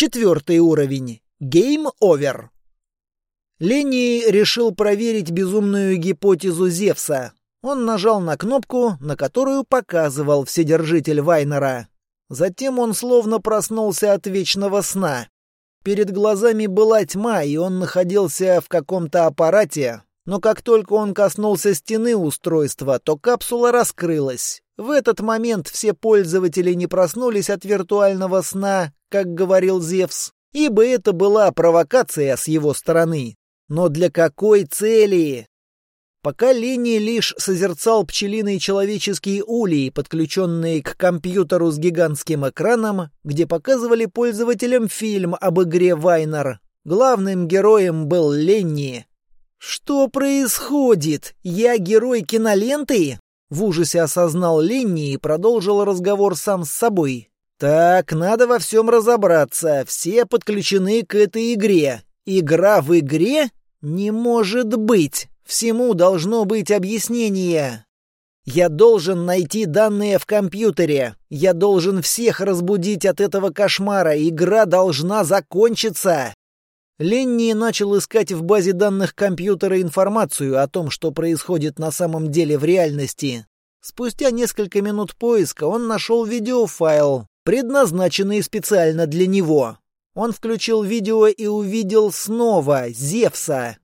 Четвертый уровень. Game over. Ленни решил проверить безумную гипотезу Зевса. Он нажал на кнопку, на которую показывал Вседержитель Вайнера. Затем он словно проснулся от вечного сна. Перед глазами была тьма, и он находился в каком-то аппарате, но как только он коснулся стены устройства, то капсула раскрылась. В этот момент все пользователи не проснулись от виртуального сна, как говорил Зевс, ибо это была провокация с его стороны. Но для какой цели? Пока Ленни лишь созерцал пчелиные человеческие улей, подключенные к компьютеру с гигантским экраном, где показывали пользователям фильм об игре Вайнер. Главным героем был Ленни. «Что происходит? Я герой киноленты?» В ужасе осознал Ленни и продолжил разговор сам с собой. «Так, надо во всем разобраться. Все подключены к этой игре. Игра в игре? Не может быть. Всему должно быть объяснение. Я должен найти данные в компьютере. Я должен всех разбудить от этого кошмара. Игра должна закончиться. Ленни начал искать в базе данных компьютера информацию о том, что происходит на самом деле в реальности. Спустя несколько минут поиска он нашел видеофайл, предназначенный специально для него. Он включил видео и увидел снова Зевса.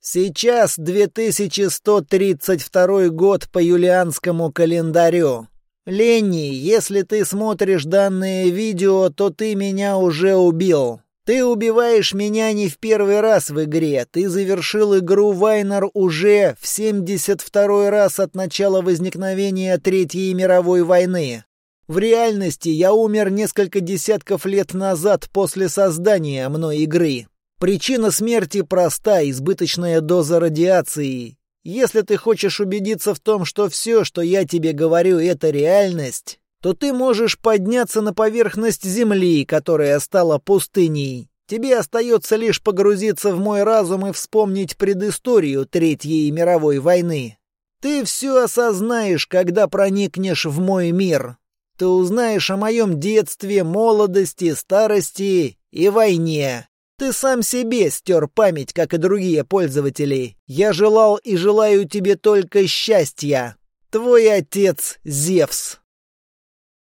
Сейчас 2132 год по юлианскому календарю. Ленни, если ты смотришь данное видео, то ты меня уже убил. Ты убиваешь меня не в первый раз в игре. Ты завершил игру Вайнер уже в 72 раз от начала возникновения Третьей мировой войны. В реальности я умер несколько десятков лет назад после создания мной игры. Причина смерти проста – избыточная доза радиации. Если ты хочешь убедиться в том, что все, что я тебе говорю, это реальность, то ты можешь подняться на поверхность Земли, которая стала пустыней. Тебе остается лишь погрузиться в мой разум и вспомнить предысторию Третьей мировой войны. Ты все осознаешь, когда проникнешь в мой мир. Ты узнаешь о моем детстве, молодости, старости и войне. Ты сам себе стер память, как и другие пользователи. Я желал и желаю тебе только счастья. Твой отец Зевс.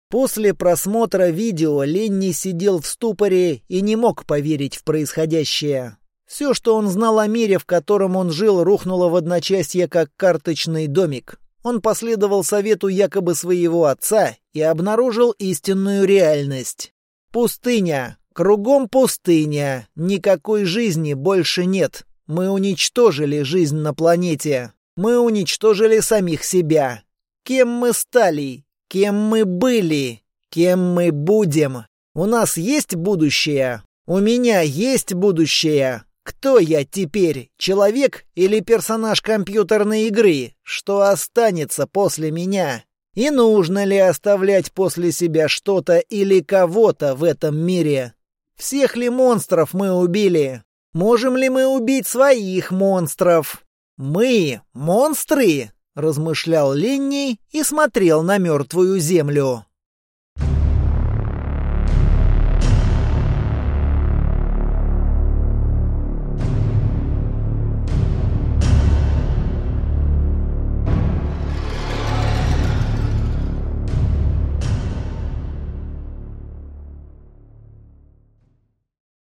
После просмотра видео Ленни сидел в ступоре и не мог поверить в происходящее. Все, что он знал о мире, в котором он жил, рухнуло в одночасье, как карточный домик. Он последовал совету якобы своего отца и обнаружил истинную реальность. Пустыня. Кругом пустыня. Никакой жизни больше нет. Мы уничтожили жизнь на планете. Мы уничтожили самих себя. Кем мы стали? Кем мы были? Кем мы будем? У нас есть будущее? У меня есть будущее? Кто я теперь, человек или персонаж компьютерной игры? Что останется после меня? И нужно ли оставлять после себя что-то или кого-то в этом мире? Всех ли монстров мы убили? Можем ли мы убить своих монстров? Мы монстры? размышлял Ленни и смотрел на мертвую землю.